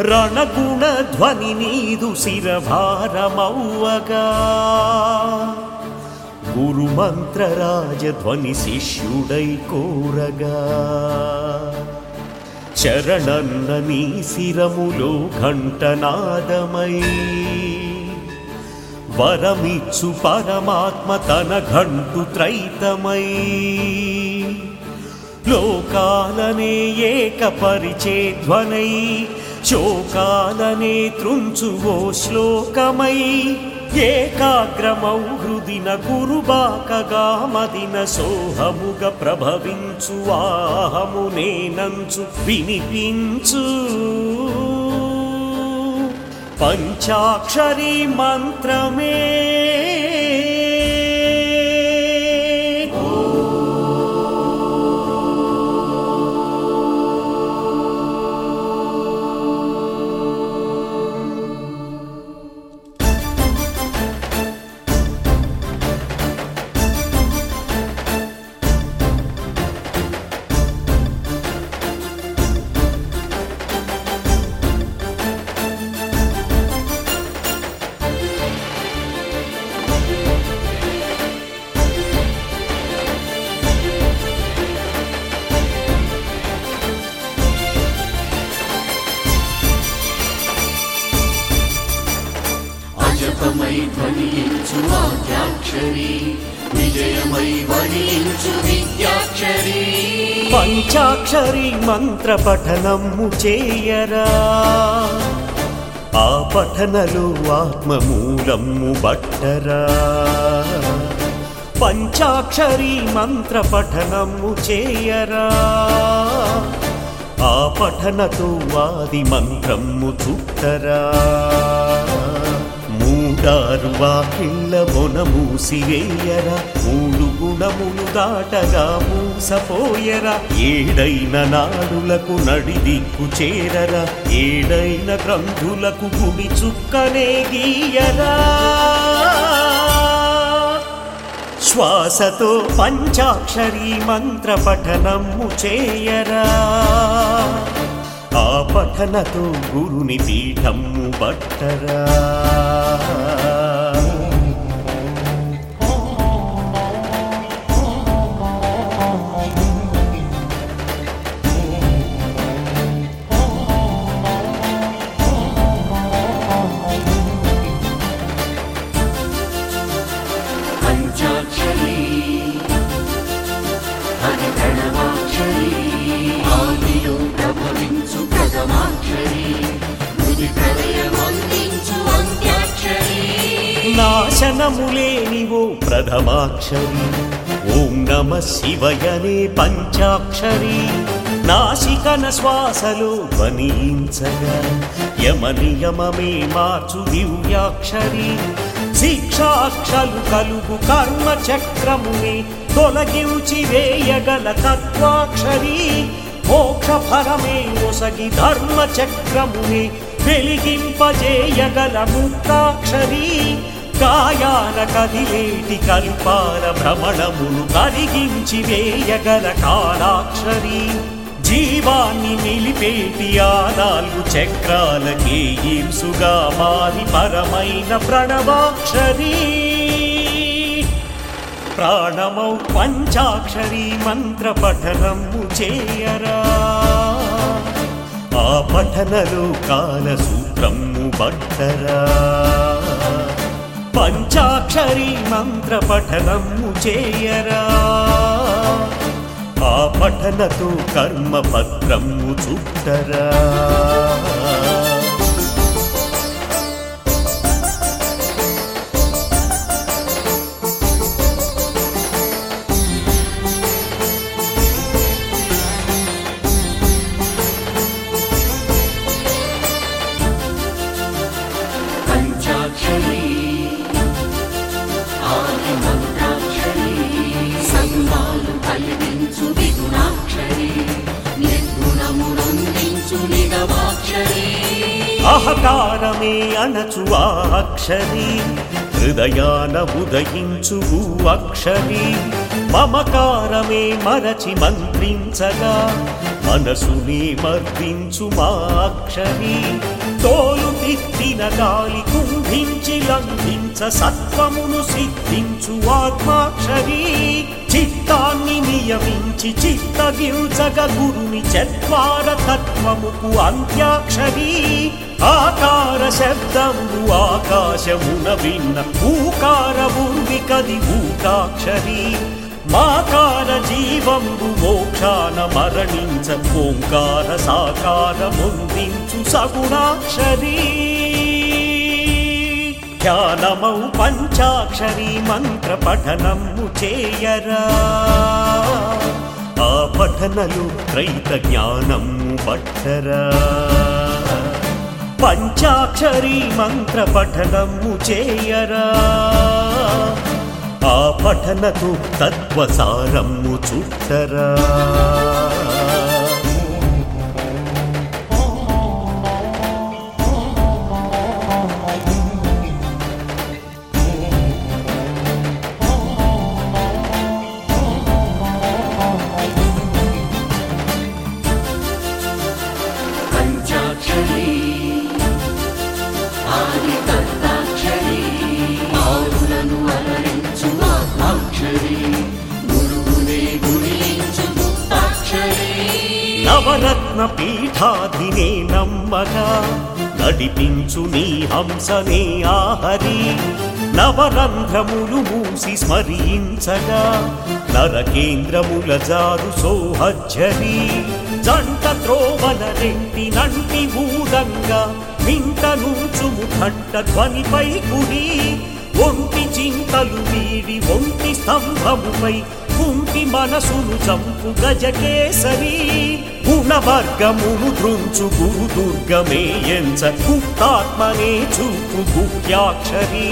రణగుణ ధ్వని నీదు శిరభారమౌవగా గురుమంత్ర రాజధ్వని శిష్యుడై కోరగా. చరణన్న నీ శిరములో ఘంటనాదమై. వరమిచ్చు పరమాత్మ తన ఘంటు త్రైతమై. లోకాలనే ఏకపరిచే ధ్వనై శోకాలనే త్రుంచువో శ్లోకమై. ఏకాగ్రమౌ హృదిన కురుబాకగా మదిన సోహముగ ప్రభవించు ఆహము నేనంచు వినిపించు. పంచాక్షరి మంత్రమే విజయమై ధ్వనించు వాక్యాక్షరి విజయమై వణించు విద్యాక్షరి. పంచాక్షరి మంత్ర పఠనము చేయరా. ఆ పఠనలు ఆత్మమూలము బట్టరా. పంచాక్షరి మంత్ర పఠనము చేయరా. ఆ పఠనతో వాది మంత్రము చుట్టరా. ఉంటారు ఆ పిల్ల మొన మూసివేయరా మూడు గుణములు దాటగా మూసపోయరా? ఏడైన నాడులకు నడిదిక్కు చేరరా? ఏడైన గ్రంథులకు గుడి చుక్కనే గీయరా? శ్వాసతో పంచాక్షరి మంత్ర పఠనము చేయరా? ఆ పఠనతో గురుని పీఠము బట్టరా పంచాక్షరి హరి ప్రణవాక్షరి నాశనములేనివో ప్రథమాక్షరి. ఓం నమ శివయనే పంచాక్షరి. నాసికన శ్వాసలో ధ్వనించగా. యమ నియమమే మార్చు దివ్యాక్షరి. శిక్షాక్షలు కలుగు కర్మ చక్రముని తొలగించి వేయగల తత్వాక్షరి. మోక్ష ఫలమే ఒసగి ధర్మ చక్రముని వెలిగింపజేయగల ముక్తాక్షరీ. కాయాల కదిలేటి కల్పాల భ్రమణమును కరిగించి వేయగల కాలాక్షరి. జీవాన్ని నిలిపేటి ఆ నాలుగు చక్రాలకే ఈర్సుగా మారి పరమైన ప్రణవాక్షరి. ప్రాణమౌ పంచాక్షరి మంత్ర పఠనము చేయరా. ఆ పఠనలో కాల సూత్రము బట్టరా పంచాక్షరి మంత్ర పఠనము చేయరా. ఆ పఠనతో కర్మ పత్రము చుట్టరా. అహకారమే అనచు అక్షరి హృదయాన ఉదయించు అక్షరి. మమకారమే మరచి మంత్రించగా. మనసుని మర్దించు మా అక్షరి తోలు తిట్టిన గాలి కుంభించి లంఘించ సత్వమును సిద్ధించు ఆత్మాక్షరి. చిత్తాన్ని నియమించి చిత్తగిల్చగ గురుని చత్వార తత్వముకు అంత్యాక్షరి. ఆకార శబ్దము ఆకాశమున విన్న ఊకార ఉర్వి కది ఊకాక్షరి. మాకార జీవంబు మోక్షాన మరణించ ఓంకార సాకార ముందించు సగుణాక్షరీ. ధ్యానమౌ పంచాక్షరీ మంత్ర పఠనము చేయరా. ఆ పఠనలు త్రైత జ్ఞానము పట్టరా? పంచాక్షరీ మంత్ర పఠనము చేయరా? ఆ పఠనకు తత్వసారము చుట్టరా? నవరత్న పీఠాధినే నమ్మగా నడిపించు నీ హంసనే ఆహరి నవరంధ్రములు మూసి స్మరించగా నరకేంద్రముల జారు సోహజ్జరి జంట త్రోవల రెంటి నంటి ఊదంగా నింట నూచుము ఘంట ధ్వనిపై కుడి ఒంటి చింతలు వీడి ఒంటి స్తంభముపై కుంటి మనసును చంపు గజకేసరి గుణవర్గమును దృంచు గురు దుర్గమే ఎంచ గుప్తాత్మనే చూపు గుహ్యాక్షరి.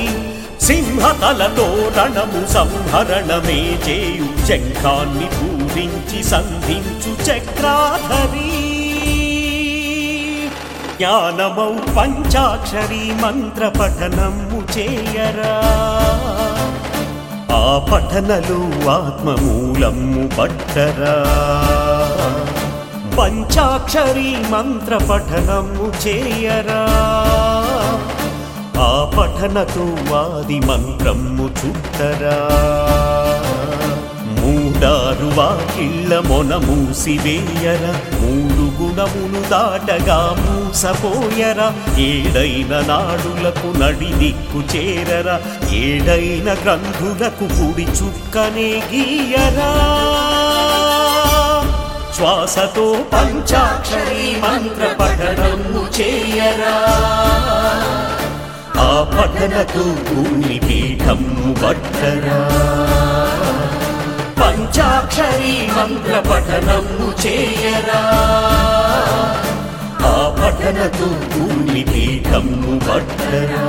సింహతలతో రణము సంహరణమే చేయు శంఖాన్ని పూరించి సంధించు చక్రాధరి. జ్ఞానమౌ పంచాక్షరి మంత్ర పఠనము చేయరా. ఆ పఠనలు ఆత్మమూలము పట్టరా. పంచాక్షరి మంత్ర పఠనము చేయరా. ఆ పఠనతో వాది మంత్రము చుట్టరా. మూడారు వాకిళ్ళ మొన మూసివేయర. మూడు గుణములు దాటగా మూసపోయరా. ఏడైన నాడులకు నడి దిక్కు చేరరా. ఏడైన గ్రంథులకు కుడి చుక్కనే గీయరా. శ్వాసతో పంచాక్షరి మంత్ర పఠనము చేయరా. ఆ పఠనకు భూమి పీఠము పట్టరా. పంచాక్షరి మంత్ర పఠనము చేయరా. ఆ పఠనతో భూమి పీఠము పట్టరా.